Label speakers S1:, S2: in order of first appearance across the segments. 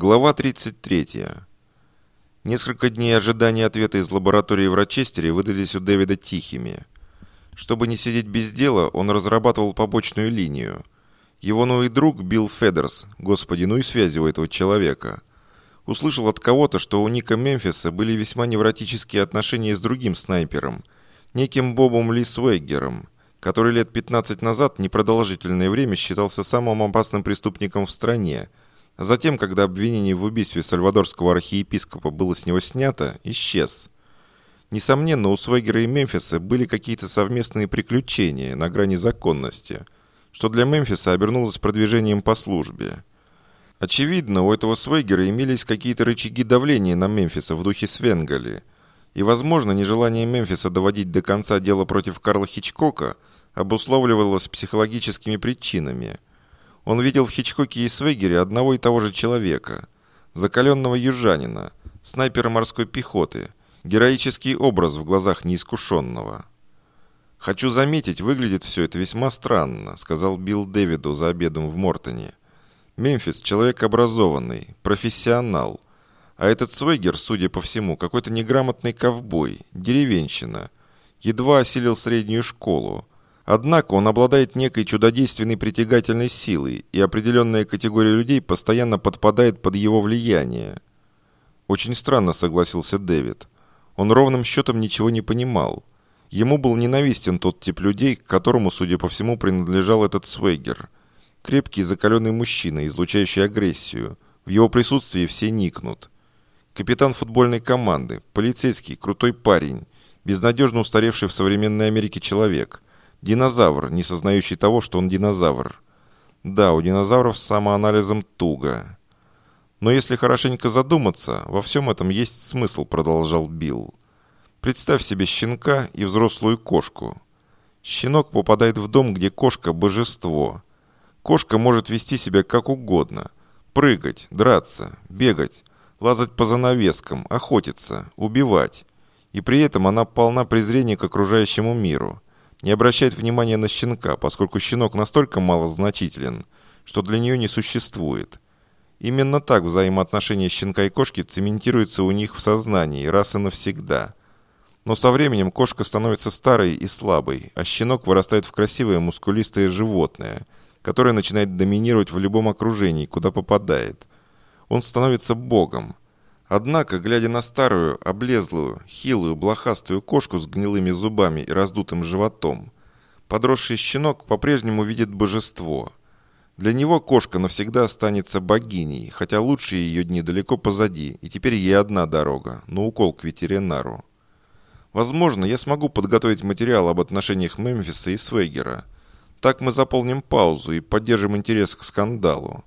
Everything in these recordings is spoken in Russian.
S1: Глава 33. Несколько дней ожидания ответа из лаборатории в Рочестере выдались у Дэвида тихими. Чтобы не сидеть без дела, он разрабатывал побочную линию. Его новый друг Билл Федерс, господи, ну и связи у этого человека, услышал от кого-то, что у Ника Мемфиса были весьма невротические отношения с другим снайпером, неким Бобом Ли Свеггером – который лет 15 назад непродолжительное время считался самым опасным преступником в стране, затем, когда обвинение в убийстве сальвадорского архиепископа было с него снято, исчез. Несомненно, у Свегера и Мемфиса были какие-то совместные приключения на грани законности, что для Мемфиса обернулось продвижением по службе. Очевидно, у этого Свегера имелись какие-то рычаги давления на Мемфиса в духе Свенгали, и, возможно, нежелание Мемфиса доводить до конца дело против Карла Хичкока – обусловливалось психологическими причинами. Он видел в Хичкоке и Свегере одного и того же человека, закаленного южанина, снайпера морской пехоты, героический образ в глазах неискушенного. «Хочу заметить, выглядит все это весьма странно», сказал Билл Дэвиду за обедом в Мортоне. «Мемфис – человек образованный, профессионал. А этот Свегер, судя по всему, какой-то неграмотный ковбой, деревенщина. Едва осилил среднюю школу. Однако он обладает некой чудодейственной притягательной силой, и определенная категория людей постоянно подпадает под его влияние. Очень странно, согласился Дэвид. Он ровным счетом ничего не понимал. Ему был ненавистен тот тип людей, к которому, судя по всему, принадлежал этот Свегер. Крепкий закаленный мужчина, излучающий агрессию. В его присутствии все никнут. Капитан футбольной команды, полицейский, крутой парень, безнадежно устаревший в современной Америке человек – Динозавр, не сознающий того, что он динозавр. Да, у динозавров с самоанализом туго. Но если хорошенько задуматься, во всем этом есть смысл, продолжал Билл. Представь себе щенка и взрослую кошку. Щенок попадает в дом, где кошка – божество. Кошка может вести себя как угодно. Прыгать, драться, бегать, лазать по занавескам, охотиться, убивать. И при этом она полна презрения к окружающему миру – не обращает внимания на щенка, поскольку щенок настолько малозначителен, что для нее не существует. Именно так взаимоотношения щенка и кошки цементируются у них в сознании раз и навсегда. Но со временем кошка становится старой и слабой, а щенок вырастает в красивое мускулистое животное, которое начинает доминировать в любом окружении, куда попадает. Он становится богом – Однако, глядя на старую, облезлую, хилую, блохастую кошку с гнилыми зубами и раздутым животом, подросший щенок по-прежнему видит божество. Для него кошка навсегда останется богиней, хотя лучшие ее дни далеко позади, и теперь ей одна дорога, на укол к ветеринару. Возможно, я смогу подготовить материал об отношениях Мемфиса и Свегера. Так мы заполним паузу и поддержим интерес к скандалу.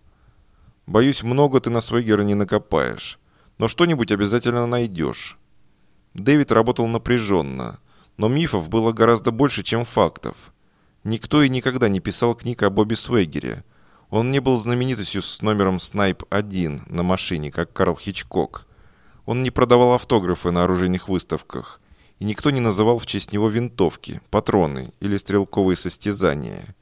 S1: Боюсь, много ты на Свегера не накопаешь но что-нибудь обязательно найдешь. Дэвид работал напряженно, но мифов было гораздо больше, чем фактов. Никто и никогда не писал книг о Бобби Свегере. Он не был знаменитостью с номером «Снайп-1» на машине, как Карл Хичкок. Он не продавал автографы на оружейных выставках, и никто не называл в честь него винтовки, патроны или стрелковые состязания.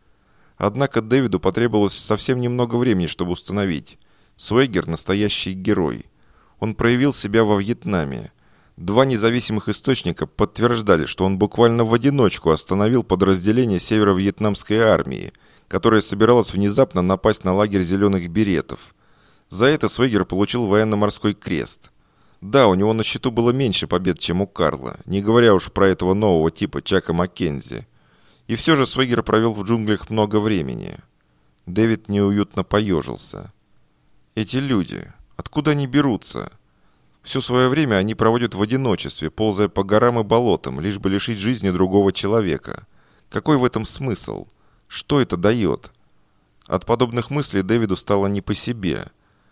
S1: Однако Дэвиду потребовалось совсем немного времени, чтобы установить. Суэгер – настоящий герой – он проявил себя во Вьетнаме. Два независимых источника подтверждали, что он буквально в одиночку остановил подразделение северо-вьетнамской армии, которое собиралось внезапно напасть на лагерь зеленых беретов. За это Свегер получил военно-морской крест. Да, у него на счету было меньше побед, чем у Карла, не говоря уж про этого нового типа Чака Маккензи. И все же Свегер провел в джунглях много времени. Дэвид неуютно поежился. Эти люди, Откуда они берутся? Все свое время они проводят в одиночестве, ползая по горам и болотам, лишь бы лишить жизни другого человека. Какой в этом смысл? Что это дает? От подобных мыслей Дэвиду стало не по себе.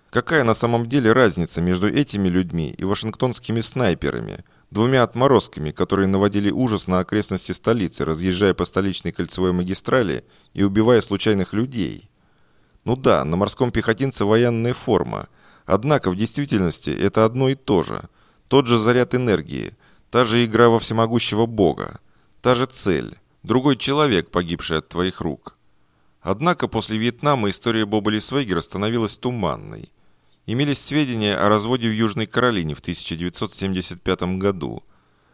S1: Какая на самом деле разница между этими людьми и вашингтонскими снайперами, двумя отморозками, которые наводили ужас на окрестности столицы, разъезжая по столичной кольцевой магистрали и убивая случайных людей? Ну да, на морском пехотинце военная форма – Однако в действительности это одно и то же. Тот же заряд энергии, та же игра во всемогущего Бога, та же цель, другой человек, погибший от твоих рук. Однако после Вьетнама история Боба Лисвегера становилась туманной. Имелись сведения о разводе в Южной Каролине в 1975 году,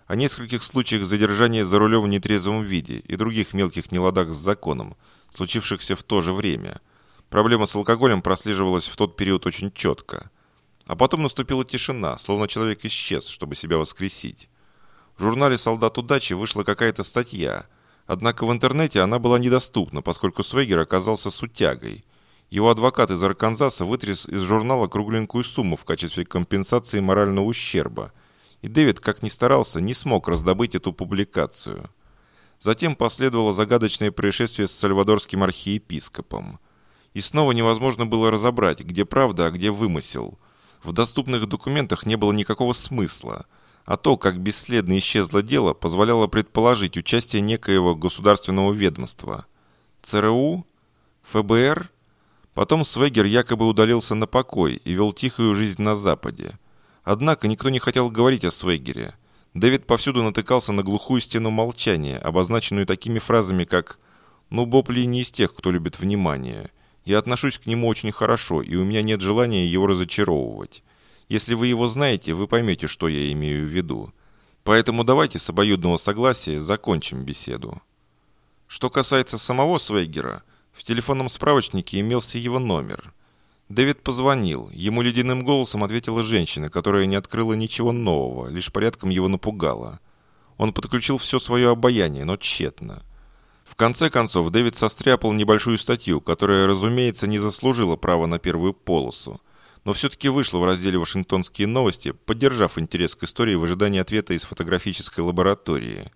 S1: о нескольких случаях задержания за рулем в нетрезвом виде и других мелких неладах с законом, случившихся в то же время. Проблема с алкоголем прослеживалась в тот период очень четко. А потом наступила тишина, словно человек исчез, чтобы себя воскресить. В журнале «Солдат удачи» вышла какая-то статья, однако в интернете она была недоступна, поскольку Свегер оказался сутягой. Его адвокат из Арканзаса вытряс из журнала кругленькую сумму в качестве компенсации морального ущерба, и Дэвид, как ни старался, не смог раздобыть эту публикацию. Затем последовало загадочное происшествие с сальвадорским архиепископом. И снова невозможно было разобрать, где правда, а где вымысел. В доступных документах не было никакого смысла – а то, как бесследно исчезло дело, позволяло предположить участие некоего государственного ведомства. ЦРУ? ФБР? Потом Свегер якобы удалился на покой и вел тихую жизнь на Западе. Однако никто не хотел говорить о Свегере. Дэвид повсюду натыкался на глухую стену молчания, обозначенную такими фразами, как «Ну, Боб Ли не из тех, кто любит внимание. Я отношусь к нему очень хорошо, и у меня нет желания его разочаровывать». Если вы его знаете, вы поймете, что я имею в виду. Поэтому давайте с обоюдного согласия закончим беседу. Что касается самого Свейгера, в телефонном справочнике имелся его номер. Дэвид позвонил. Ему ледяным голосом ответила женщина, которая не открыла ничего нового, лишь порядком его напугала. Он подключил все свое обаяние, но тщетно. В конце концов, Дэвид состряпал небольшую статью, которая, разумеется, не заслужила права на первую полосу но все-таки вышла в разделе «Вашингтонские новости», поддержав интерес к истории в ожидании ответа из фотографической лаборатории.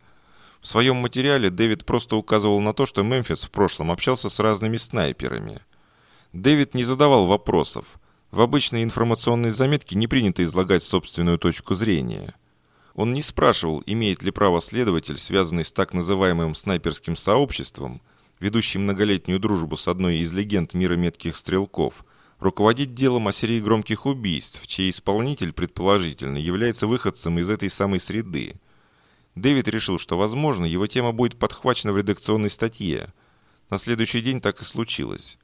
S1: В своем материале Дэвид просто указывал на то, что Мемфис в прошлом общался с разными снайперами. Дэвид не задавал вопросов. В обычной информационной заметке не принято излагать собственную точку зрения. Он не спрашивал, имеет ли право следователь, связанный с так называемым снайперским сообществом, ведущий многолетнюю дружбу с одной из легенд мира метких стрелков – руководить делом о серии громких убийств, чей исполнитель, предположительно, является выходцем из этой самой среды. Дэвид решил, что, возможно, его тема будет подхвачена в редакционной статье. На следующий день так и случилось.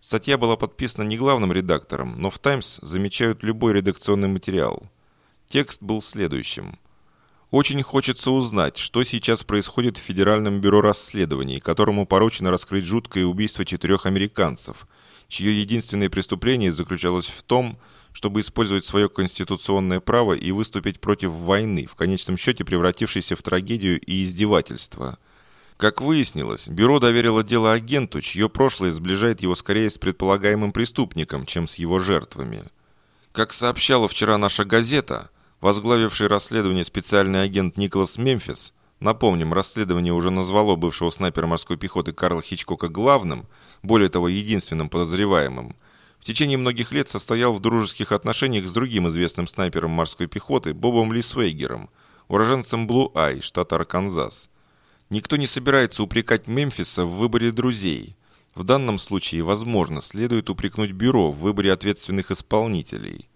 S1: Статья была подписана не главным редактором, но в «Таймс» замечают любой редакционный материал. Текст был следующим. Очень хочется узнать, что сейчас происходит в Федеральном бюро расследований, которому поручено раскрыть жуткое убийство четырех американцев – чье единственное преступление заключалось в том, чтобы использовать свое конституционное право и выступить против войны, в конечном счете превратившейся в трагедию и издевательство. Как выяснилось, бюро доверило дело агенту, чье прошлое сближает его скорее с предполагаемым преступником, чем с его жертвами. Как сообщала вчера наша газета, возглавивший расследование специальный агент Николас Мемфис – Напомним, расследование уже назвало бывшего снайпера морской пехоты Карла Хичкока главным, более того, единственным подозреваемым. В течение многих лет состоял в дружеских отношениях с другим известным снайпером морской пехоты Бобом Ли Свейгером, уроженцем Блу Ай, штата Арканзас. Никто не собирается упрекать Мемфиса в выборе друзей. В данном случае, возможно, следует упрекнуть бюро в выборе ответственных исполнителей.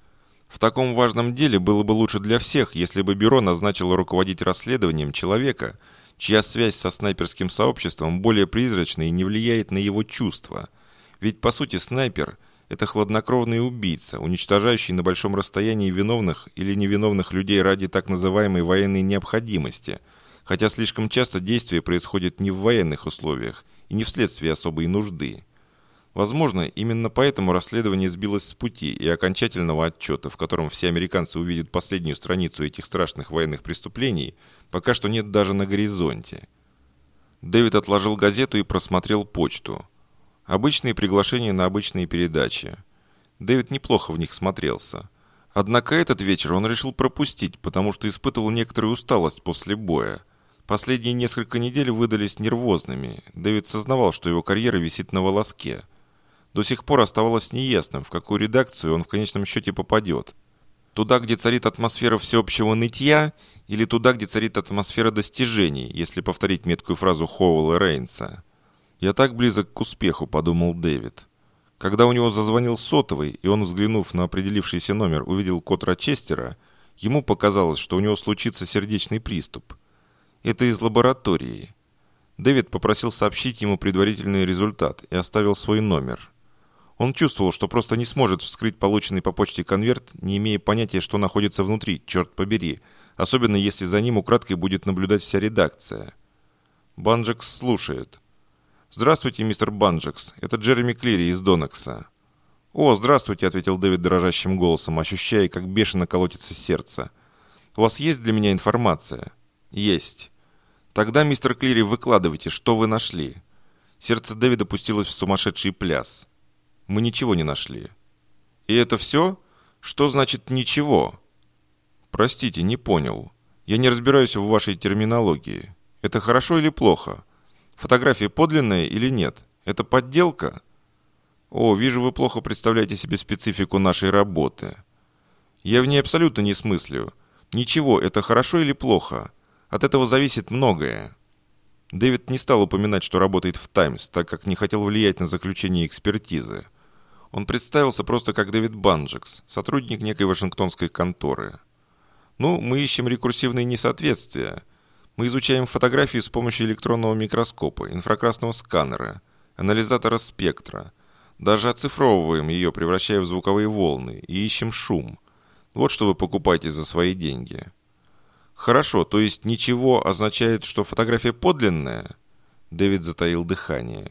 S1: В таком важном деле было бы лучше для всех, если бы бюро назначило руководить расследованием человека, чья связь со снайперским сообществом более призрачна и не влияет на его чувства. Ведь, по сути, снайпер – это хладнокровный убийца, уничтожающий на большом расстоянии виновных или невиновных людей ради так называемой военной необходимости, хотя слишком часто действие происходит не в военных условиях и не вследствие особой нужды. Возможно, именно поэтому расследование сбилось с пути и окончательного отчета, в котором все американцы увидят последнюю страницу этих страшных военных преступлений, пока что нет даже на горизонте. Дэвид отложил газету и просмотрел почту. Обычные приглашения на обычные передачи. Дэвид неплохо в них смотрелся. Однако этот вечер он решил пропустить, потому что испытывал некоторую усталость после боя. Последние несколько недель выдались нервозными. Дэвид сознавал, что его карьера висит на волоске – до сих пор оставалось неясным, в какую редакцию он в конечном счете попадет. Туда, где царит атмосфера всеобщего нытья, или туда, где царит атмосфера достижений, если повторить меткую фразу Хоуэлла Рейнса. «Я так близок к успеху», – подумал Дэвид. Когда у него зазвонил сотовый, и он, взглянув на определившийся номер, увидел код Рочестера, ему показалось, что у него случится сердечный приступ. Это из лаборатории. Дэвид попросил сообщить ему предварительный результат и оставил свой номер – Он чувствовал, что просто не сможет вскрыть полученный по почте конверт, не имея понятия, что находится внутри, черт побери, особенно если за ним украдкой будет наблюдать вся редакция. Банджекс слушает. «Здравствуйте, мистер Банджекс. Это Джереми Клири из Донекса». «О, здравствуйте», — ответил Дэвид дрожащим голосом, ощущая, как бешено колотится сердце. «У вас есть для меня информация?» «Есть». «Тогда, мистер Клири, выкладывайте, что вы нашли». Сердце Дэвида пустилось в сумасшедший пляс. «Мы ничего не нашли». «И это все? Что значит «ничего»?» «Простите, не понял. Я не разбираюсь в вашей терминологии. Это хорошо или плохо? Фотография подлинная или нет? Это подделка?» «О, вижу, вы плохо представляете себе специфику нашей работы. Я в ней абсолютно не смыслю. Ничего, это хорошо или плохо? От этого зависит многое». Дэвид не стал упоминать, что работает в «Таймс», так как не хотел влиять на заключение экспертизы. Он представился просто как Дэвид Банджекс, сотрудник некой вашингтонской конторы. Ну, мы ищем рекурсивные несоответствия. Мы изучаем фотографии с помощью электронного микроскопа, инфракрасного сканера, анализатора спектра. Даже оцифровываем ее, превращая в звуковые волны, и ищем шум. Вот что вы покупаете за свои деньги. Хорошо, то есть ничего означает, что фотография подлинная? Дэвид затаил дыхание.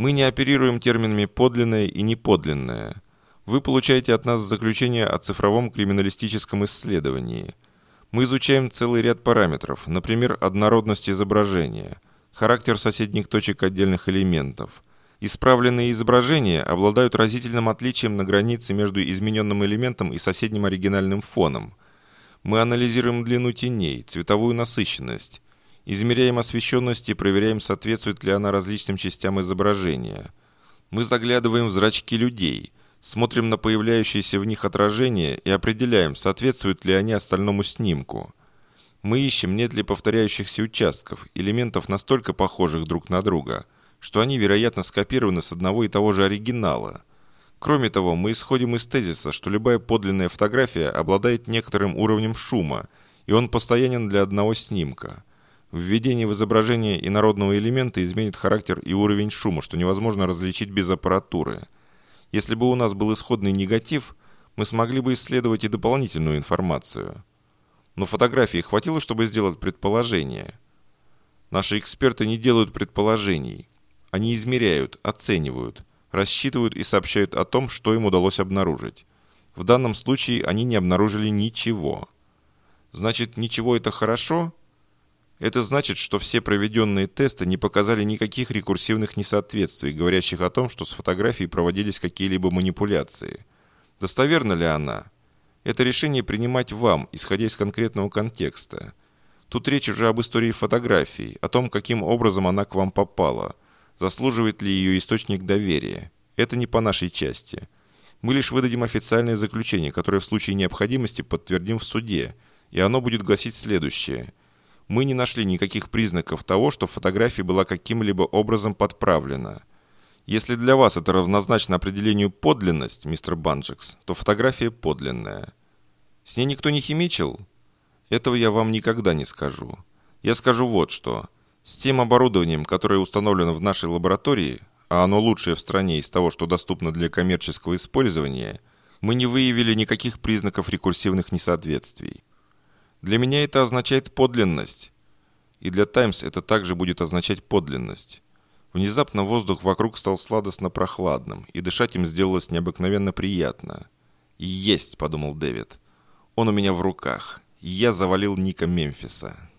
S1: Мы не оперируем терминами «подлинное» и «неподлинное». Вы получаете от нас заключение о цифровом криминалистическом исследовании. Мы изучаем целый ряд параметров, например, однородность изображения, характер соседних точек отдельных элементов. Исправленные изображения обладают разительным отличием на границе между измененным элементом и соседним оригинальным фоном. Мы анализируем длину теней, цветовую насыщенность, измеряем освещенность и проверяем, соответствует ли она различным частям изображения. Мы заглядываем в зрачки людей – Смотрим на появляющиеся в них отражения и определяем, соответствуют ли они остальному снимку. Мы ищем, нет ли повторяющихся участков, элементов настолько похожих друг на друга, что они, вероятно, скопированы с одного и того же оригинала. Кроме того, мы исходим из тезиса, что любая подлинная фотография обладает некоторым уровнем шума, и он постоянен для одного снимка. Введение в изображение инородного элемента изменит характер и уровень шума, что невозможно различить без аппаратуры – если бы у нас был исходный негатив, мы смогли бы исследовать и дополнительную информацию. Но фотографии хватило, чтобы сделать предположение. Наши эксперты не делают предположений. Они измеряют, оценивают, рассчитывают и сообщают о том, что им удалось обнаружить. В данном случае они не обнаружили ничего. Значит, ничего это хорошо? Это значит, что все проведенные тесты не показали никаких рекурсивных несоответствий, говорящих о том, что с фотографией проводились какие-либо манипуляции. Достоверна ли она? Это решение принимать вам, исходя из конкретного контекста. Тут речь уже об истории фотографий, о том, каким образом она к вам попала, заслуживает ли ее источник доверия. Это не по нашей части. Мы лишь выдадим официальное заключение, которое в случае необходимости подтвердим в суде, и оно будет гласить следующее – мы не нашли никаких признаков того, что фотография была каким-либо образом подправлена. Если для вас это равнозначно определению подлинность, мистер Банджекс, то фотография подлинная. С ней никто не химичил? Этого я вам никогда не скажу. Я скажу вот что. С тем оборудованием, которое установлено в нашей лаборатории, а оно лучшее в стране из того, что доступно для коммерческого использования, мы не выявили никаких признаков рекурсивных несоответствий. Для меня это означает подлинность. И для «Таймс» это также будет означать подлинность. Внезапно воздух вокруг стал сладостно прохладным, и дышать им сделалось необыкновенно приятно. «Есть», — подумал Дэвид. «Он у меня в руках. Я завалил Ника Мемфиса».